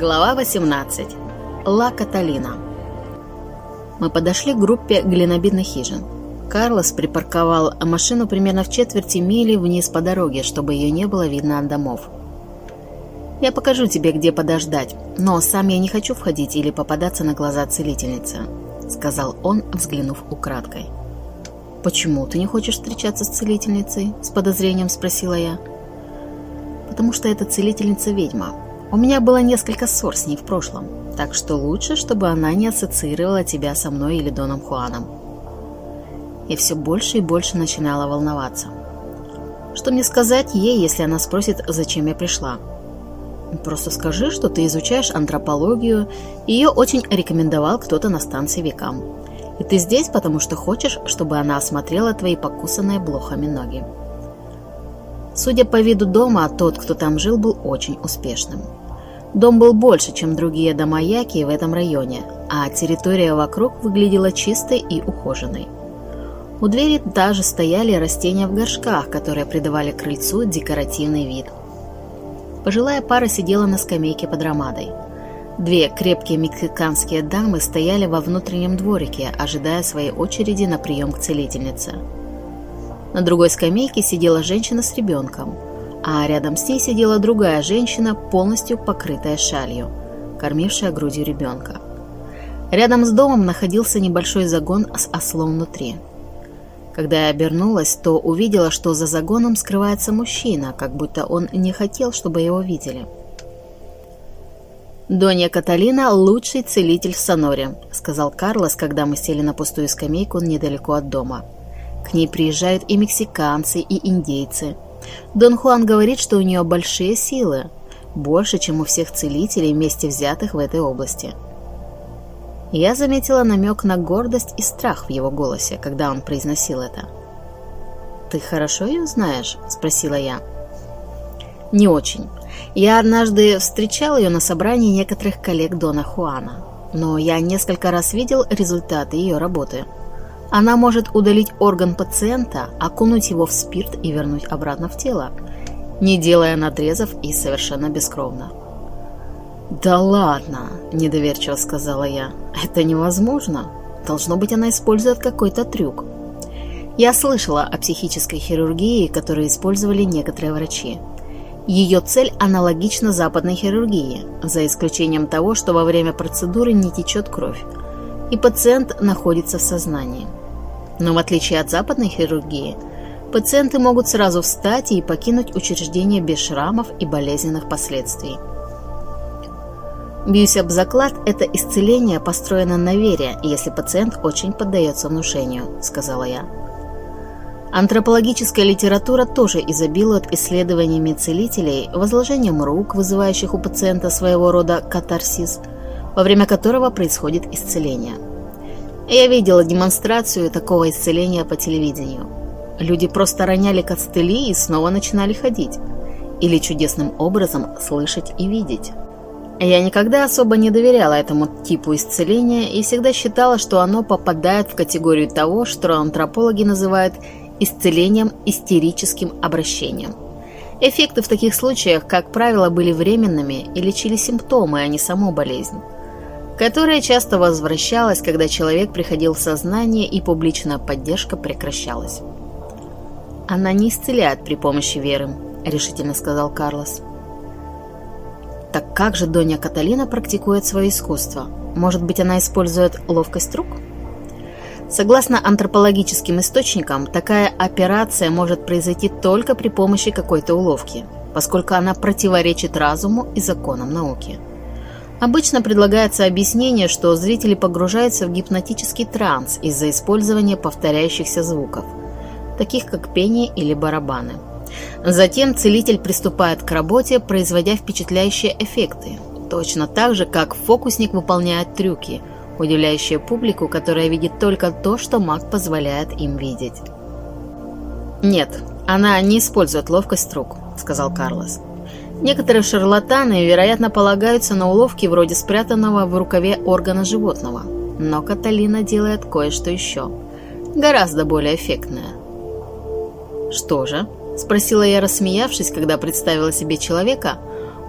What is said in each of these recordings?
Глава 18. Ла Каталина. Мы подошли к группе глинобитных хижин. Карлос припарковал машину примерно в четверти мили вниз по дороге, чтобы ее не было видно от домов. «Я покажу тебе, где подождать, но сам я не хочу входить или попадаться на глаза целительницы», — сказал он, взглянув украдкой. «Почему ты не хочешь встречаться с целительницей?» — с подозрением спросила я. «Потому что эта целительница-ведьма. У меня было несколько ссор с ней в прошлом, так что лучше, чтобы она не ассоциировала тебя со мной или Доном Хуаном. И все больше и больше начинала волноваться. Что мне сказать ей, если она спросит, зачем я пришла? Просто скажи, что ты изучаешь антропологию, ее очень рекомендовал кто-то на станции векам. И ты здесь, потому что хочешь, чтобы она осмотрела твои покусанные блохами ноги. Судя по виду дома, тот, кто там жил, был очень успешным. Дом был больше, чем другие дома-яки в этом районе, а территория вокруг выглядела чистой и ухоженной. У двери даже стояли растения в горшках, которые придавали крыльцу декоративный вид. Пожилая пара сидела на скамейке под ромадой. Две крепкие мексиканские дамы стояли во внутреннем дворике, ожидая своей очереди на прием к целительнице. На другой скамейке сидела женщина с ребенком – а рядом с ней сидела другая женщина, полностью покрытая шалью, кормившая грудью ребенка. Рядом с домом находился небольшой загон с ослом внутри. Когда я обернулась, то увидела, что за загоном скрывается мужчина, как будто он не хотел, чтобы его видели. «Донья Каталина – лучший целитель в Соноре», – сказал Карлос, когда мы сели на пустую скамейку недалеко от дома. «К ней приезжают и мексиканцы, и индейцы. Дон Хуан говорит, что у нее большие силы, больше, чем у всех целителей вместе взятых в этой области. Я заметила намек на гордость и страх в его голосе, когда он произносил это. «Ты хорошо ее знаешь?» – спросила я. «Не очень. Я однажды встречал ее на собрании некоторых коллег Дона Хуана, но я несколько раз видел результаты ее работы». Она может удалить орган пациента, окунуть его в спирт и вернуть обратно в тело, не делая надрезов и совершенно бескровно. «Да ладно!» – недоверчиво сказала я. «Это невозможно. Должно быть, она использует какой-то трюк». Я слышала о психической хирургии, которую использовали некоторые врачи. Ее цель аналогична западной хирургии, за исключением того, что во время процедуры не течет кровь, и пациент находится в сознании. Но в отличие от западной хирургии, пациенты могут сразу встать и покинуть учреждение без шрамов и болезненных последствий. Бьюсь об заклад, это исцеление построено на вере, если пациент очень поддается внушению, сказала я. Антропологическая литература тоже изобилует исследованиями целителей, возложением рук, вызывающих у пациента своего рода катарсис, во время которого происходит исцеление – я видела демонстрацию такого исцеления по телевидению. Люди просто роняли костыли и снова начинали ходить. Или чудесным образом слышать и видеть. Я никогда особо не доверяла этому типу исцеления и всегда считала, что оно попадает в категорию того, что антропологи называют исцелением истерическим обращением. Эффекты в таких случаях, как правило, были временными и лечили симптомы, а не саму болезнь которая часто возвращалась, когда человек приходил в сознание и публичная поддержка прекращалась. «Она не исцеляет при помощи веры», — решительно сказал Карлос. «Так как же Донья Каталина практикует свое искусство? Может быть, она использует ловкость рук?» Согласно антропологическим источникам, такая операция может произойти только при помощи какой-то уловки, поскольку она противоречит разуму и законам науки. Обычно предлагается объяснение, что зрители погружаются в гипнотический транс из-за использования повторяющихся звуков, таких как пение или барабаны. Затем целитель приступает к работе, производя впечатляющие эффекты, точно так же, как фокусник выполняет трюки, удивляющие публику, которая видит только то, что маг позволяет им видеть. «Нет, она не использует ловкость рук», — сказал Карлос. Некоторые шарлатаны, вероятно, полагаются на уловки вроде спрятанного в рукаве органа животного. Но Каталина делает кое-что еще. Гораздо более эффектное. «Что же?» – спросила я, рассмеявшись, когда представила себе человека,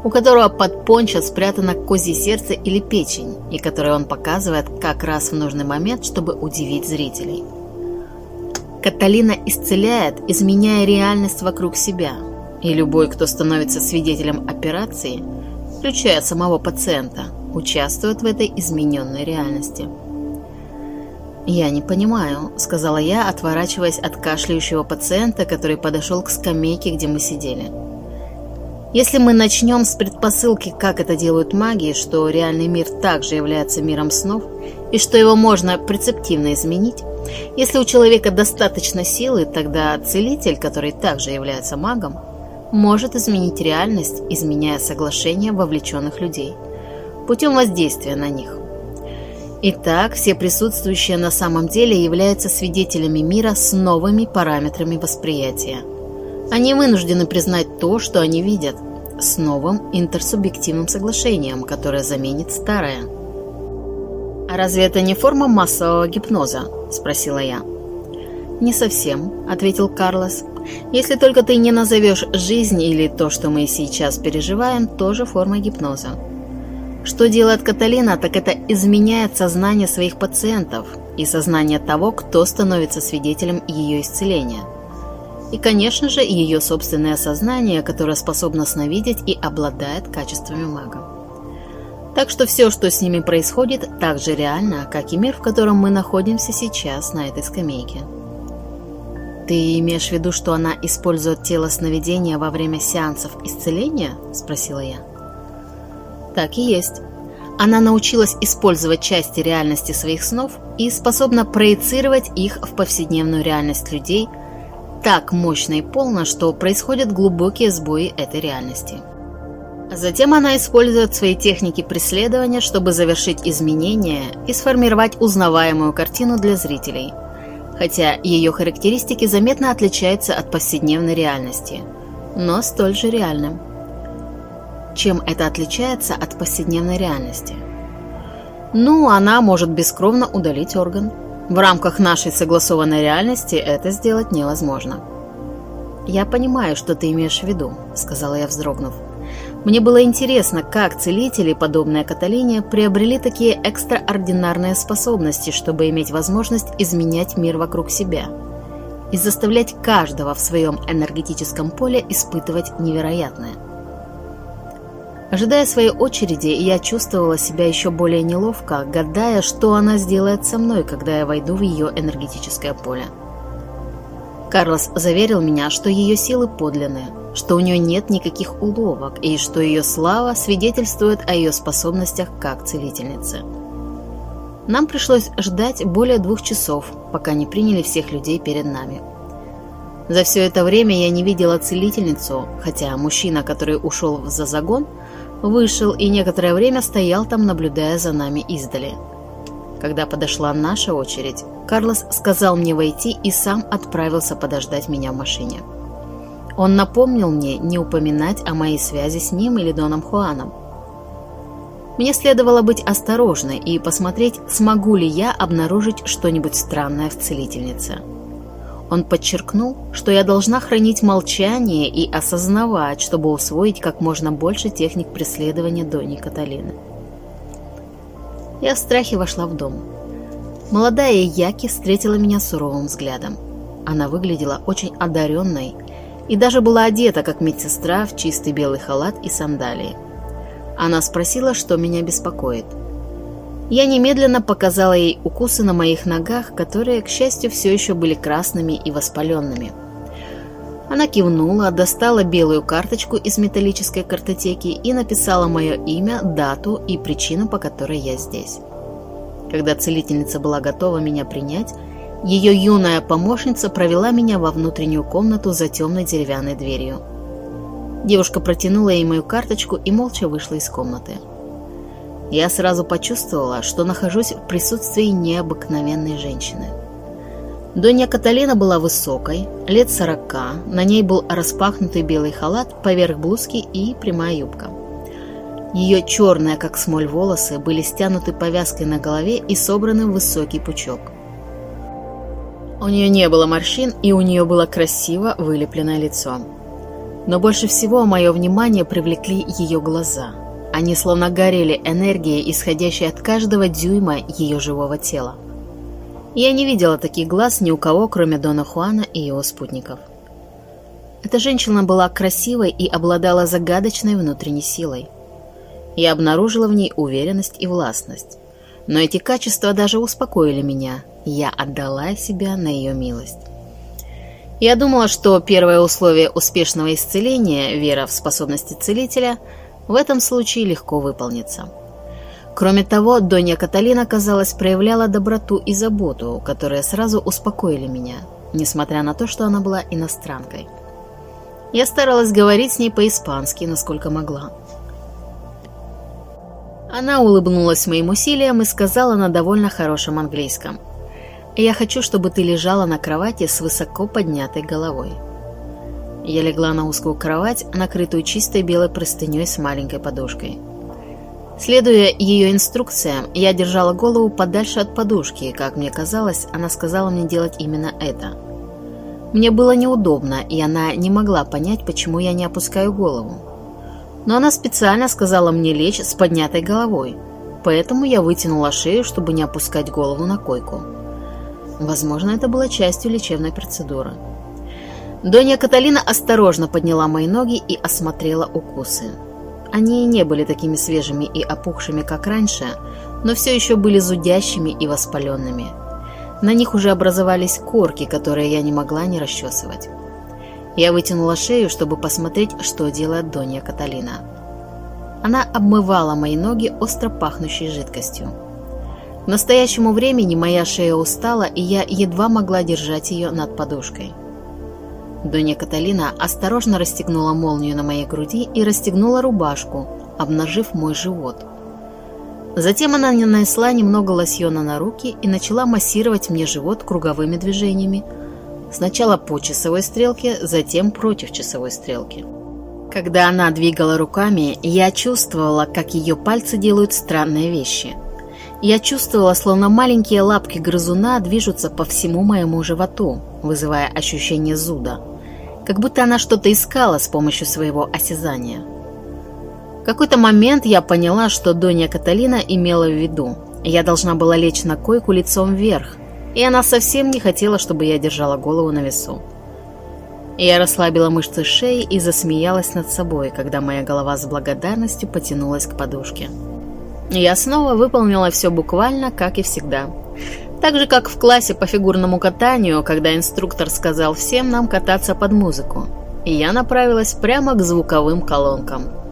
у которого под пончо спрятано козье сердце или печень, и который он показывает как раз в нужный момент, чтобы удивить зрителей. Каталина исцеляет, изменяя реальность вокруг себя, и любой, кто становится свидетелем операции, включая самого пациента, участвует в этой измененной реальности. «Я не понимаю», — сказала я, отворачиваясь от кашляющего пациента, который подошел к скамейке, где мы сидели. Если мы начнем с предпосылки, как это делают маги, что реальный мир также является миром снов, и что его можно прецептивно изменить, если у человека достаточно силы, тогда целитель, который также является магом, может изменить реальность, изменяя соглашения вовлеченных людей, путем воздействия на них. Итак, все присутствующие на самом деле являются свидетелями мира с новыми параметрами восприятия – они вынуждены признать то, что они видят, с новым интерсубъективным соглашением, которое заменит старое. «А разве это не форма массового гипноза?» – спросила я. «Не совсем», – ответил Карлос. «Если только ты не назовешь жизнь или то, что мы сейчас переживаем, тоже формой гипноза. Что делает Каталина, так это изменяет сознание своих пациентов и сознание того, кто становится свидетелем ее исцеления – и, конечно же, ее собственное сознание, которое способно сновидеть и обладает качествами мага. Так что все, что с ними происходит, так же реально, как и мир, в котором мы находимся сейчас на этой скамейке. «Ты имеешь в виду, что она использует тело сновидения во время сеансов исцеления?» – спросила я. «Так и есть. Она научилась использовать части реальности своих снов и способна проецировать их в повседневную реальность людей – так мощно и полно, что происходят глубокие сбои этой реальности. Затем она использует свои техники преследования, чтобы завершить изменения и сформировать узнаваемую картину для зрителей, хотя ее характеристики заметно отличаются от повседневной реальности, но столь же реальным. Чем это отличается от повседневной реальности? Ну, она может бескровно удалить орган – в рамках нашей согласованной реальности это сделать невозможно. «Я понимаю, что ты имеешь в виду», — сказала я, вздрогнув. Мне было интересно, как целители, подобные Каталине, приобрели такие экстраординарные способности, чтобы иметь возможность изменять мир вокруг себя и заставлять каждого в своем энергетическом поле испытывать невероятное. Ожидая своей очереди, я чувствовала себя еще более неловко, гадая, что она сделает со мной, когда я войду в ее энергетическое поле. Карлос заверил меня, что ее силы подлинные, что у нее нет никаких уловок и что ее слава свидетельствует о ее способностях как целительницы. Нам пришлось ждать более двух часов, пока не приняли всех людей перед нами. За все это время я не видела целительницу, хотя мужчина, который ушел за загон, вышел и некоторое время стоял там, наблюдая за нами издали. Когда подошла наша очередь, Карлос сказал мне войти и сам отправился подождать меня в машине. Он напомнил мне не упоминать о моей связи с ним или Доном Хуаном. Мне следовало быть осторожной и посмотреть, смогу ли я обнаружить что-нибудь странное в целительнице. Он подчеркнул, что я должна хранить молчание и осознавать, чтобы усвоить как можно больше техник преследования Дони Каталины. Я в страхе вошла в дом. Молодая Яки встретила меня суровым взглядом. Она выглядела очень одаренной и даже была одета, как медсестра, в чистый белый халат и сандалии. Она спросила, что меня беспокоит – я немедленно показала ей укусы на моих ногах, которые, к счастью, все еще были красными и воспаленными. Она кивнула, достала белую карточку из металлической картотеки и написала мое имя, дату и причину, по которой я здесь. Когда целительница была готова меня принять, ее юная помощница провела меня во внутреннюю комнату за темной деревянной дверью. Девушка протянула ей мою карточку и молча вышла из комнаты. Я сразу почувствовала, что нахожусь в присутствии необыкновенной женщины. Донья Каталина была высокой, лет сорока, на ней был распахнутый белый халат поверх блузки и прямая юбка. Ее черные, как смоль, волосы были стянуты повязкой на голове и собраны в высокий пучок. У нее не было морщин, и у нее было красиво вылепленное лицо. Но больше всего мое внимание привлекли ее глаза. Они словно горели энергией, исходящей от каждого дюйма ее живого тела. Я не видела таких глаз ни у кого, кроме Дона Хуана и его спутников. Эта женщина была красивой и обладала загадочной внутренней силой. Я обнаружила в ней уверенность и властность. Но эти качества даже успокоили меня. Я отдала себя на ее милость. Я думала, что первое условие успешного исцеления, вера в способности целителя, в этом случае легко выполнится. Кроме того, Донья Каталина, казалось, проявляла доброту и заботу, которые сразу успокоили меня, несмотря на то, что она была иностранкой. Я старалась говорить с ней по-испански, насколько могла. Она улыбнулась моим усилиям и сказала на довольно хорошем английском. «Я хочу, чтобы ты лежала на кровати с высоко поднятой головой». Я легла на узкую кровать, накрытую чистой белой простыней с маленькой подушкой. Следуя ее инструкциям, я держала голову подальше от подушки, и, как мне казалось, она сказала мне делать именно это. Мне было неудобно, и она не могла понять, почему я не опускаю голову но она специально сказала мне лечь с поднятой головой, поэтому я вытянула шею, чтобы не опускать голову на койку. Возможно, это было частью лечебной процедуры. Донья Каталина осторожно подняла мои ноги и осмотрела укусы. Они не были такими свежими и опухшими, как раньше, но все еще были зудящими и воспаленными. На них уже образовались корки, которые я не могла не расчесывать. Я вытянула шею, чтобы посмотреть, что делает Донья Каталина. Она обмывала мои ноги остро пахнущей жидкостью. К настоящему времени моя шея устала, и я едва могла держать ее над подушкой. Донья Каталина осторожно расстегнула молнию на моей груди и расстегнула рубашку, обнажив мой живот. Затем она нанесла немного лосьона на руки и начала массировать мне живот круговыми движениями, Сначала по часовой стрелке, затем против часовой стрелки. Когда она двигала руками, я чувствовала, как ее пальцы делают странные вещи. Я чувствовала, словно маленькие лапки грызуна движутся по всему моему животу, вызывая ощущение зуда. Как будто она что-то искала с помощью своего осязания. В какой-то момент я поняла, что Донья Каталина имела в виду. Я должна была лечь на койку лицом вверх, и она совсем не хотела, чтобы я держала голову на весу. Я расслабила мышцы шеи и засмеялась над собой, когда моя голова с благодарностью потянулась к подушке. Я снова выполнила все буквально, как и всегда. Так же, как в классе по фигурному катанию, когда инструктор сказал всем нам кататься под музыку. Я направилась прямо к звуковым колонкам.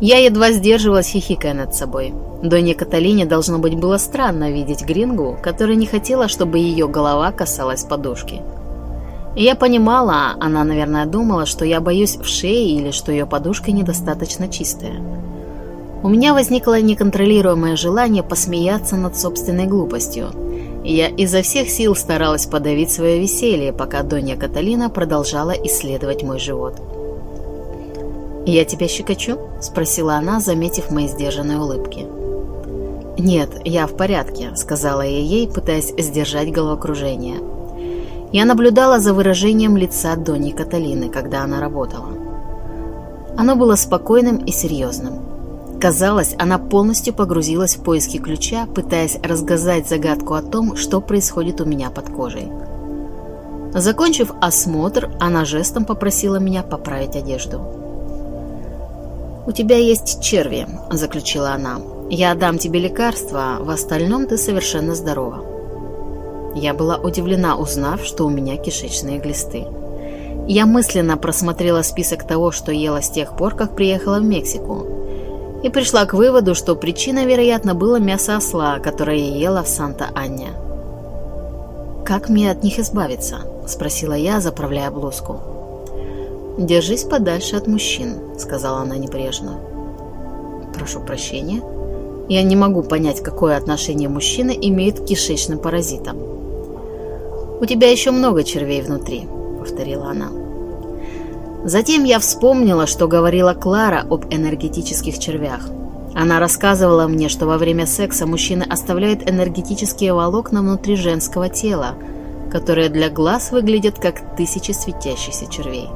Я едва сдерживалась, хихикая над собой. Доне Каталине должно быть было странно видеть Грингу, которая не хотела, чтобы ее голова касалась подушки. я понимала, она, наверное, думала, что я боюсь в шее или что ее подушка недостаточно чистая. У меня возникло неконтролируемое желание посмеяться над собственной глупостью. я изо всех сил старалась подавить свое веселье, пока Донья Каталина продолжала исследовать мой живот. «Я тебя щекочу?» – спросила она, заметив мои сдержанные улыбки. «Нет, я в порядке», — сказала я ей, пытаясь сдержать головокружение. Я наблюдала за выражением лица Донни Каталины, когда она работала. Оно было спокойным и серьезным. Казалось, она полностью погрузилась в поиски ключа, пытаясь разгадать загадку о том, что происходит у меня под кожей. Закончив осмотр, она жестом попросила меня поправить одежду. «У тебя есть черви», — заключила она. Я дам тебе лекарства, в остальном ты совершенно здорова. Я была удивлена, узнав, что у меня кишечные глисты. Я мысленно просмотрела список того, что ела с тех пор, как приехала в Мексику, и пришла к выводу, что причина, вероятно, было мясо осла, которое я ела в Санта-Анне. «Как мне от них избавиться?» – спросила я, заправляя блузку. «Держись подальше от мужчин», – сказала она небрежно. «Прошу прощения», я не могу понять, какое отношение мужчина имеет к кишечным паразитам. «У тебя еще много червей внутри», — повторила она. Затем я вспомнила, что говорила Клара об энергетических червях. Она рассказывала мне, что во время секса мужчины оставляют энергетические волокна внутри женского тела, которые для глаз выглядят как тысячи светящихся червей.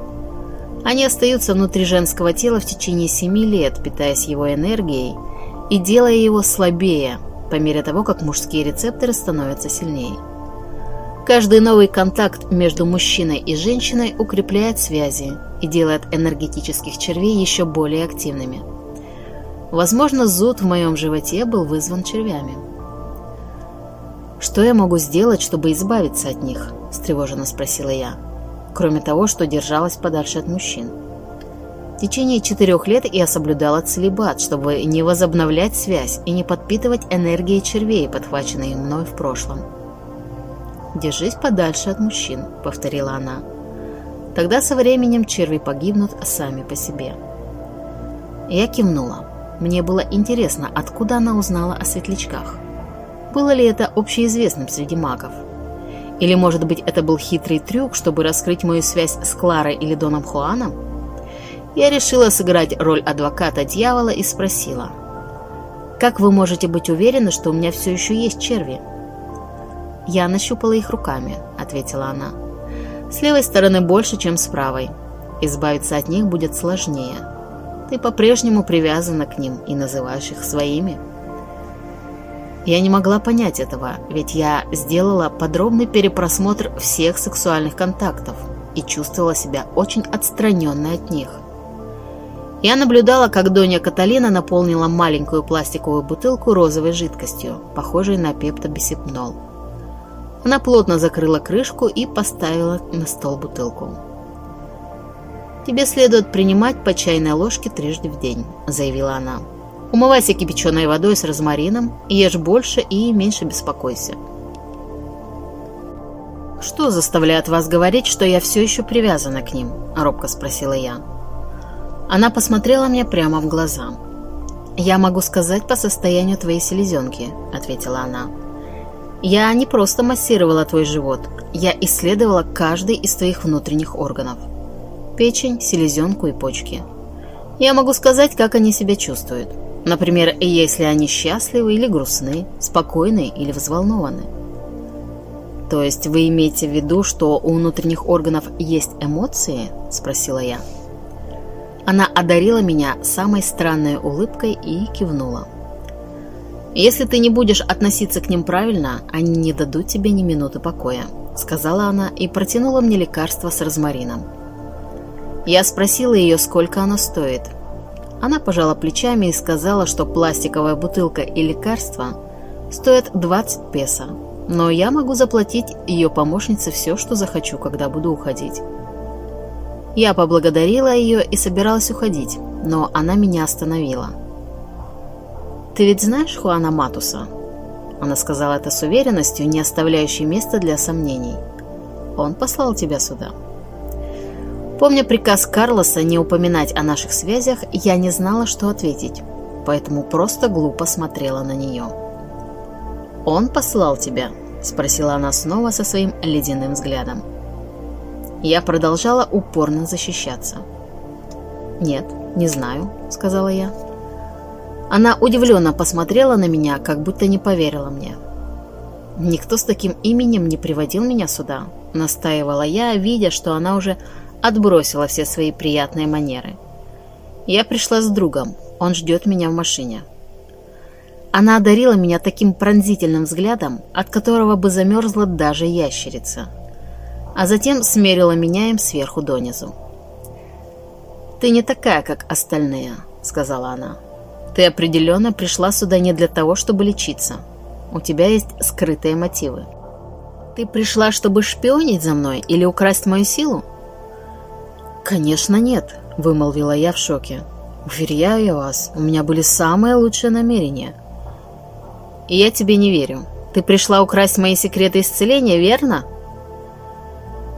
Они остаются внутри женского тела в течение семи лет, питаясь его энергией и делая его слабее, по мере того, как мужские рецепторы становятся сильнее. Каждый новый контакт между мужчиной и женщиной укрепляет связи и делает энергетических червей еще более активными. Возможно, зуд в моем животе был вызван червями. «Что я могу сделать, чтобы избавиться от них?» – встревоженно спросила я. Кроме того, что держалась подальше от мужчин. В течение четырех лет я соблюдала целебат, чтобы не возобновлять связь и не подпитывать энергией червей, подхваченные мной в прошлом. «Держись подальше от мужчин», — повторила она. «Тогда со временем черви погибнут сами по себе». Я кивнула. Мне было интересно, откуда она узнала о светлячках. Было ли это общеизвестным среди магов? Или, может быть, это был хитрый трюк, чтобы раскрыть мою связь с Кларой или Доном Хуаном? Я решила сыграть роль адвоката дьявола и спросила. «Как вы можете быть уверены, что у меня все еще есть черви?» «Я нащупала их руками», — ответила она. «С левой стороны больше, чем с правой. Избавиться от них будет сложнее. Ты по-прежнему привязана к ним и называешь их своими». Я не могла понять этого, ведь я сделала подробный перепросмотр всех сексуальных контактов и чувствовала себя очень отстраненной от них. Я наблюдала, как Доня Каталина наполнила маленькую пластиковую бутылку розовой жидкостью, похожей на пептобисепнол. Она плотно закрыла крышку и поставила на стол бутылку. «Тебе следует принимать по чайной ложке трижды в день», – заявила она. «Умывайся кипяченой водой с розмарином, ешь больше и меньше беспокойся». «Что заставляет вас говорить, что я все еще привязана к ним?» – робко спросила я. Она посмотрела мне прямо в глаза. «Я могу сказать по состоянию твоей селезенки», – ответила она. Я не просто массировала твой живот, я исследовала каждый из твоих внутренних органов. Печень, селезенку и почки. Я могу сказать, как они себя чувствуют. Например, если они счастливы или грустны, спокойны или взволнованы. То есть вы имеете в виду, что у внутренних органов есть эмоции? Спросила я. Она одарила меня самой странной улыбкой и кивнула. «Если ты не будешь относиться к ним правильно, они не дадут тебе ни минуты покоя», — сказала она и протянула мне лекарство с розмарином. Я спросила ее, сколько оно стоит. Она пожала плечами и сказала, что пластиковая бутылка и лекарство стоят 20 песо, но я могу заплатить ее помощнице все, что захочу, когда буду уходить. Я поблагодарила ее и собиралась уходить, но она меня остановила — «Ты ведь знаешь Хуана Матуса?» Она сказала это с уверенностью, не оставляющей места для сомнений. «Он послал тебя сюда». Помня приказ Карлоса не упоминать о наших связях, я не знала, что ответить, поэтому просто глупо смотрела на нее. «Он послал тебя?» – спросила она снова со своим ледяным взглядом. Я продолжала упорно защищаться. «Нет, не знаю», – сказала я. Она удивленно посмотрела на меня, как будто не поверила мне. «Никто с таким именем не приводил меня сюда», — настаивала я, видя, что она уже отбросила все свои приятные манеры. «Я пришла с другом, он ждет меня в машине». Она одарила меня таким пронзительным взглядом, от которого бы замерзла даже ящерица. А затем смерила меня им сверху донизу. «Ты не такая, как остальные», — сказала она. Ты определенно пришла сюда не для того, чтобы лечиться. У тебя есть скрытые мотивы. Ты пришла, чтобы шпионить за мной или украсть мою силу? Конечно, нет, вымолвила я в шоке. Уверяю вас, у меня были самые лучшие намерения. Я тебе не верю. Ты пришла украсть мои секреты исцеления, верно?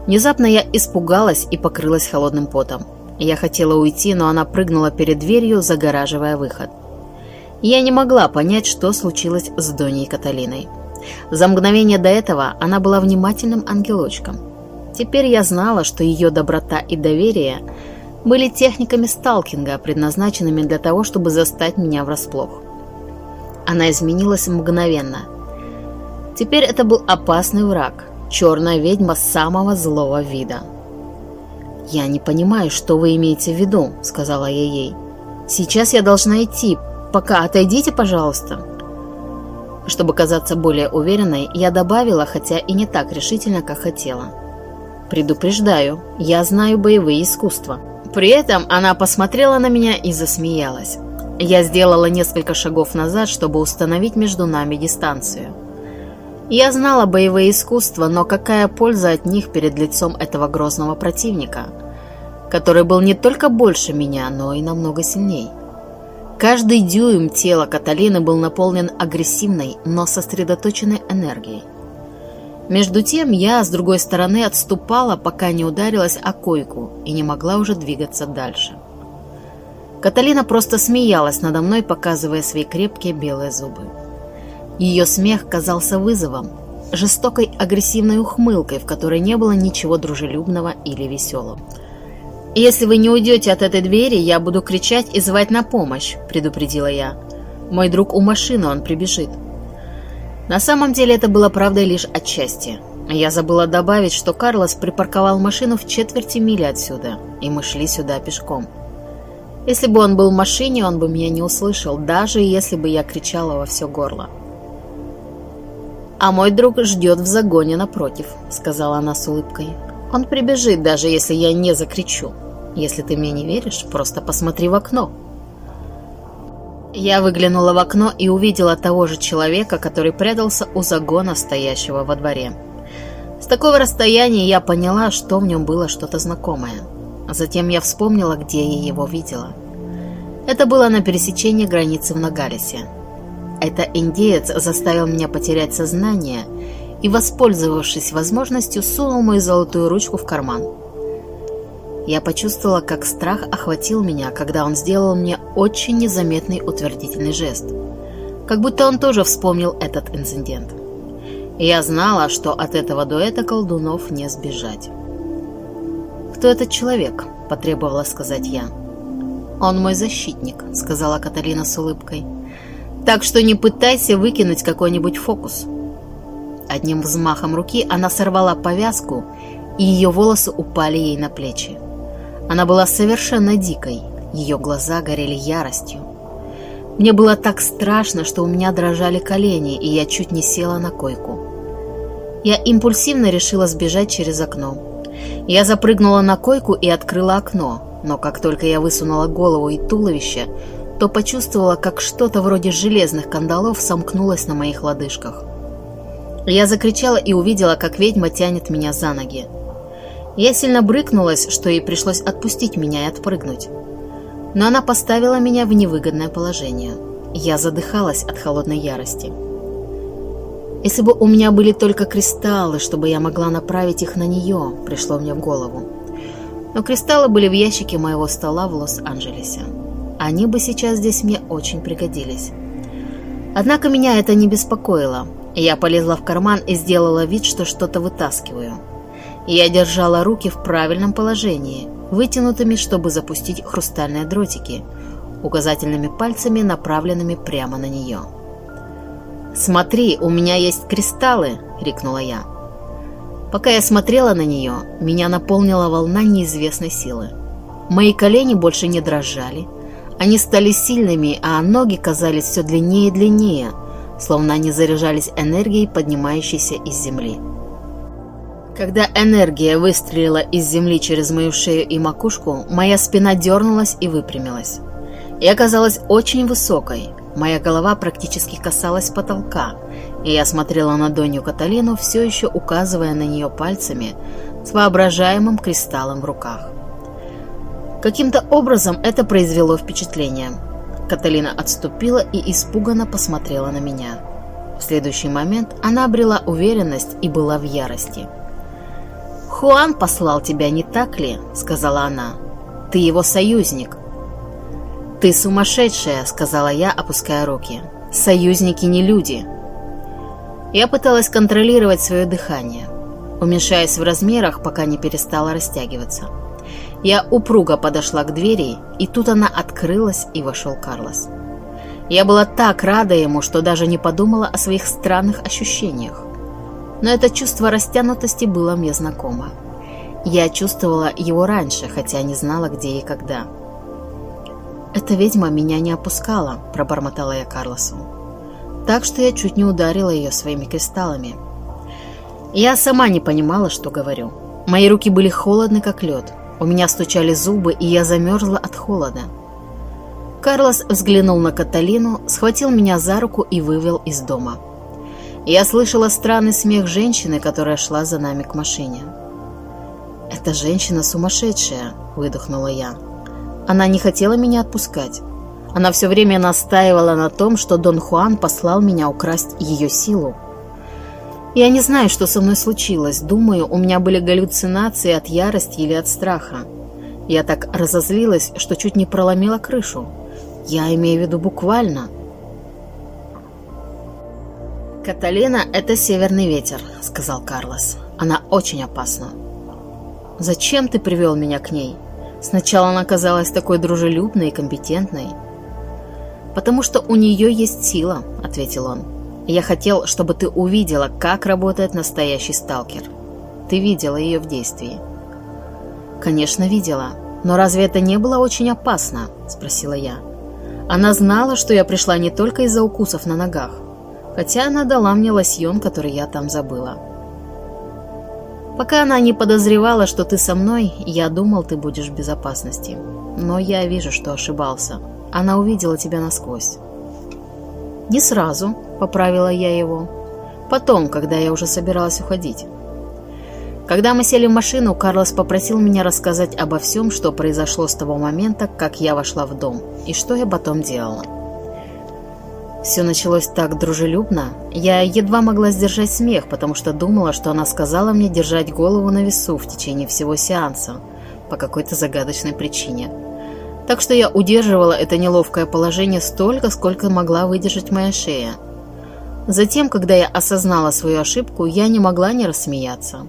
Внезапно я испугалась и покрылась холодным потом. Я хотела уйти, но она прыгнула перед дверью, загораживая выход. Я не могла понять, что случилось с Доней Каталиной. За мгновение до этого она была внимательным ангелочком. Теперь я знала, что ее доброта и доверие были техниками сталкинга, предназначенными для того, чтобы застать меня врасплох. Она изменилась мгновенно. Теперь это был опасный враг, черная ведьма самого злого вида. «Я не понимаю, что вы имеете в виду», — сказала я ей. «Сейчас я должна идти. Пока отойдите, пожалуйста». Чтобы казаться более уверенной, я добавила, хотя и не так решительно, как хотела. «Предупреждаю, я знаю боевые искусства». При этом она посмотрела на меня и засмеялась. Я сделала несколько шагов назад, чтобы установить между нами дистанцию. Я знала боевые искусства, но какая польза от них перед лицом этого грозного противника, который был не только больше меня, но и намного сильней. Каждый дюйм тела Каталины был наполнен агрессивной, но сосредоточенной энергией. Между тем я, с другой стороны, отступала, пока не ударилась о койку и не могла уже двигаться дальше. Каталина просто смеялась надо мной, показывая свои крепкие белые зубы. Ее смех казался вызовом, жестокой агрессивной ухмылкой, в которой не было ничего дружелюбного или веселого. «Если вы не уйдете от этой двери, я буду кричать и звать на помощь», — предупредила я. «Мой друг у машины, он прибежит». На самом деле это было правдой лишь отчасти. Я забыла добавить, что Карлос припарковал машину в четверти мили отсюда, и мы шли сюда пешком. Если бы он был в машине, он бы меня не услышал, даже если бы я кричала во все горло. «А мой друг ждет в загоне напротив», — сказала она с улыбкой. «Он прибежит, даже если я не закричу. Если ты мне не веришь, просто посмотри в окно». Я выглянула в окно и увидела того же человека, который прятался у загона, стоящего во дворе. С такого расстояния я поняла, что в нем было что-то знакомое. Затем я вспомнила, где я его видела. Это было на пересечении границы в Нагалисе. Это индеец заставил меня потерять сознание и, воспользовавшись возможностью, сунул мою золотую ручку в карман. Я почувствовала, как страх охватил меня, когда он сделал мне очень незаметный утвердительный жест. Как будто он тоже вспомнил этот инцидент. Я знала, что от этого дуэта колдунов не сбежать. «Кто этот человек?» – потребовала сказать я. «Он мой защитник», – сказала Каталина с улыбкой. Так что не пытайся выкинуть какой-нибудь фокус. Одним взмахом руки она сорвала повязку, и ее волосы упали ей на плечи. Она была совершенно дикой, ее глаза горели яростью. Мне было так страшно, что у меня дрожали колени, и я чуть не села на койку. Я импульсивно решила сбежать через окно. Я запрыгнула на койку и открыла окно, но как только я высунула голову и туловище, то почувствовала, как что-то вроде железных кандалов сомкнулось на моих лодыжках. Я закричала и увидела, как ведьма тянет меня за ноги. Я сильно брыкнулась, что ей пришлось отпустить меня и отпрыгнуть. Но она поставила меня в невыгодное положение. Я задыхалась от холодной ярости. Если бы у меня были только кристаллы, чтобы я могла направить их на нее, пришло мне в голову. Но кристаллы были в ящике моего стола в Лос-Анджелесе. Они бы сейчас здесь мне очень пригодились. Однако меня это не беспокоило. Я полезла в карман и сделала вид, что что-то вытаскиваю. Я держала руки в правильном положении, вытянутыми, чтобы запустить хрустальные дротики, указательными пальцами, направленными прямо на нее. «Смотри, у меня есть кристаллы!» — крикнула я. Пока я смотрела на нее, меня наполнила волна неизвестной силы. Мои колени больше не дрожали, они стали сильными, а ноги казались все длиннее и длиннее, словно они заряжались энергией, поднимающейся из земли. Когда энергия выстрелила из земли через мою шею и макушку, моя спина дернулась и выпрямилась. Я казалась очень высокой, моя голова практически касалась потолка, и я смотрела на Донью Каталину, все еще указывая на нее пальцами с воображаемым кристаллом в руках. Каким-то образом это произвело впечатление. Каталина отступила и испуганно посмотрела на меня. В следующий момент она обрела уверенность и была в ярости. «Хуан послал тебя, не так ли?» — сказала она. «Ты его союзник». «Ты сумасшедшая», — сказала я, опуская руки. «Союзники не люди». Я пыталась контролировать свое дыхание, уменьшаясь в размерах, пока не перестала растягиваться. Я упруго подошла к двери, и тут она открылась, и вошел Карлос. Я была так рада ему, что даже не подумала о своих странных ощущениях. Но это чувство растянутости было мне знакомо. Я чувствовала его раньше, хотя не знала, где и когда. «Эта ведьма меня не опускала», — пробормотала я Карлосу. «Так что я чуть не ударила ее своими кристаллами». Я сама не понимала, что говорю. Мои руки были холодны, как лед. У меня стучали зубы, и я замерзла от холода. Карлос взглянул на Каталину, схватил меня за руку и вывел из дома. Я слышала странный смех женщины, которая шла за нами к машине. «Эта женщина сумасшедшая», — выдохнула я. Она не хотела меня отпускать. Она все время настаивала на том, что Дон Хуан послал меня украсть ее силу. Я не знаю, что со мной случилось. Думаю, у меня были галлюцинации от ярости или от страха. Я так разозлилась, что чуть не проломила крышу. Я имею в виду буквально. «Каталина — это северный ветер», — сказал Карлос. «Она очень опасна». «Зачем ты привел меня к ней? Сначала она казалась такой дружелюбной и компетентной». «Потому что у нее есть сила», — ответил он. «Я хотел, чтобы ты увидела, как работает настоящий сталкер. Ты видела ее в действии». «Конечно, видела. Но разве это не было очень опасно?» — спросила я. Она знала, что я пришла не только из-за укусов на ногах хотя она дала мне лосьон, который я там забыла. Пока она не подозревала, что ты со мной, я думал, ты будешь в безопасности. Но я вижу, что ошибался. Она увидела тебя насквозь. «Не сразу», — поправила я его. «Потом, когда я уже собиралась уходить». Когда мы сели в машину, Карлос попросил меня рассказать обо всем, что произошло с того момента, как я вошла в дом, и что я потом делала. Все началось так дружелюбно. Я едва могла сдержать смех, потому что думала, что она сказала мне держать голову на весу в течение всего сеанса по какой-то загадочной причине. Так что я удерживала это неловкое положение столько, сколько могла выдержать моя шея. Затем, когда я осознала свою ошибку, я не могла не рассмеяться.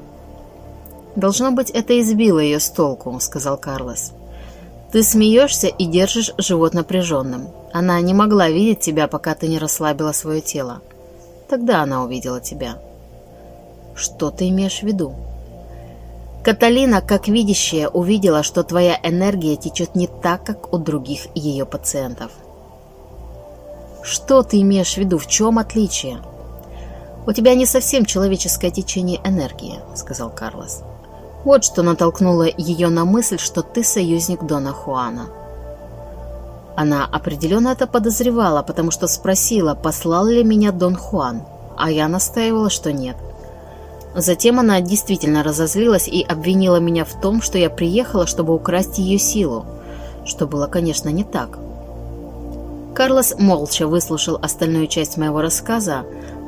«Должно быть, это избило ее с толку», — сказал Карлос. «Ты смеешься и держишь живот напряженным. Она не могла видеть тебя, пока ты не расслабила свое тело. Тогда она увидела тебя. Что ты имеешь в виду? Каталина, как видящая, увидела, что твоя энергия течет не так, как у других ее пациентов. Что ты имеешь в виду? В чем отличие? У тебя не совсем человеческое течение энергии, сказал Карлос. Вот что натолкнуло ее на мысль, что ты союзник Дона Хуана. Она определенно это подозревала, потому что спросила, послал ли меня Дон Хуан, а я настаивала, что нет. Затем она действительно разозлилась и обвинила меня в том, что я приехала, чтобы украсть ее силу, что было, конечно, не так. Карлос молча выслушал остальную часть моего рассказа,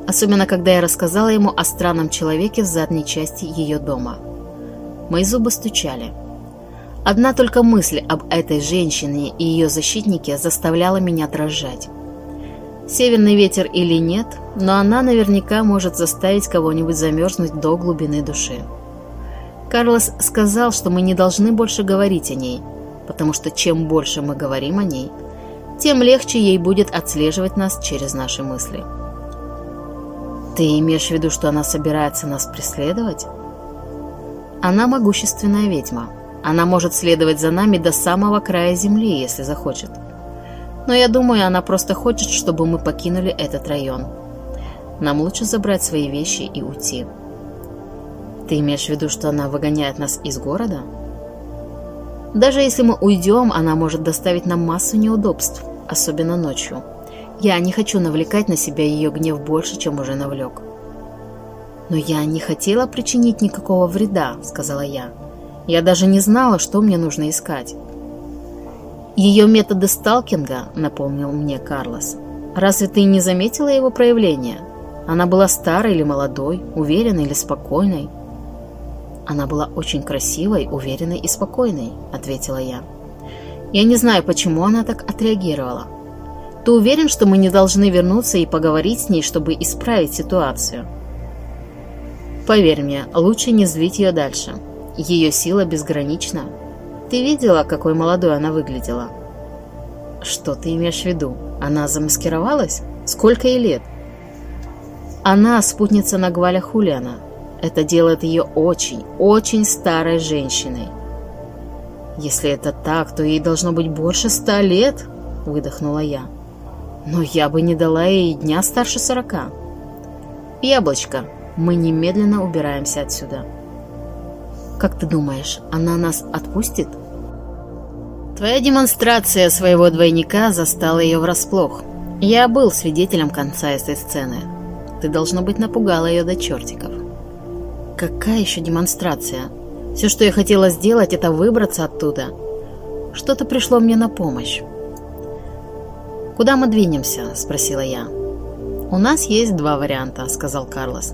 особенно когда я рассказала ему о странном человеке в задней части ее дома. Мои зубы стучали. Одна только мысль об этой женщине и ее защитнике заставляла меня дрожать. Северный ветер или нет, но она наверняка может заставить кого-нибудь замерзнуть до глубины души. Карлос сказал, что мы не должны больше говорить о ней, потому что чем больше мы говорим о ней, тем легче ей будет отслеживать нас через наши мысли. Ты имеешь в виду, что она собирается нас преследовать? Она могущественная ведьма. Она может следовать за нами до самого края земли, если захочет. Но я думаю, она просто хочет, чтобы мы покинули этот район. Нам лучше забрать свои вещи и уйти. Ты имеешь в виду, что она выгоняет нас из города? Даже если мы уйдем, она может доставить нам массу неудобств, особенно ночью. Я не хочу навлекать на себя ее гнев больше, чем уже навлек. «Но я не хотела причинить никакого вреда», — сказала я. Я даже не знала, что мне нужно искать. Ее методы сталкинга, напомнил мне Карлос. Разве ты не заметила его проявления? Она была старой или молодой, уверенной или спокойной? Она была очень красивой, уверенной и спокойной, ответила я. Я не знаю, почему она так отреагировала. Ты уверен, что мы не должны вернуться и поговорить с ней, чтобы исправить ситуацию? Поверь мне, лучше не злить ее дальше. Ее сила безгранична. Ты видела, какой молодой она выглядела? Что ты имеешь в виду? Она замаскировалась? Сколько ей лет? Она спутница Нагваля Хулиана. Это делает ее очень, очень старой женщиной. Если это так, то ей должно быть больше ста лет, выдохнула я. Но я бы не дала ей дня старше сорока. Яблочко, мы немедленно убираемся отсюда. Как ты думаешь, она нас отпустит? Твоя демонстрация своего двойника застала ее врасплох. Я был свидетелем конца этой сцены. Ты, должно быть, напугала ее до чертиков. Какая еще демонстрация? Все, что я хотела сделать, это выбраться оттуда. Что-то пришло мне на помощь. «Куда мы двинемся?» – спросила я. «У нас есть два варианта», – сказал Карлос.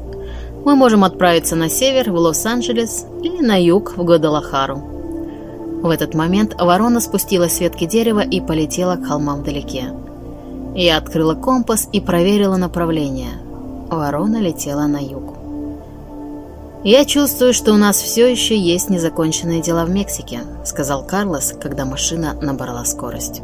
«Мы можем отправиться на север, в Лос-Анджелес, или на юг, в Гвадалахару». В этот момент ворона спустила с ветки дерева и полетела к холмам вдалеке. Я открыла компас и проверила направление. Ворона летела на юг. «Я чувствую, что у нас все еще есть незаконченные дела в Мексике», — сказал Карлос, когда машина набрала скорость.